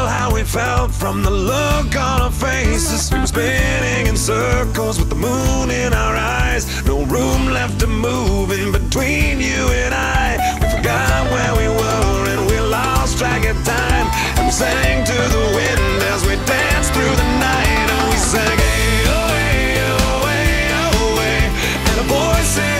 tell how we felt from the look on our faces. We were spinning in circles with the moon in our eyes. No room left to move in between you and I. We forgot where we were and we lost track of time. And we sang to the wind as we danced through the night. And we sang, hey, oh, hey, oh, hey, oh, hey. And the voices rang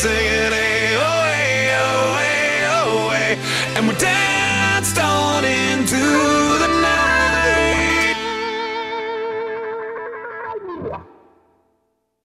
singing hey, oh, hey, oh, hey, oh, hey. And we danced on into